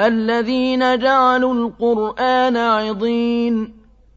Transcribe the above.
الَّذِينَ جَعَلُوا الْقُرْآنَ عِضِينَ.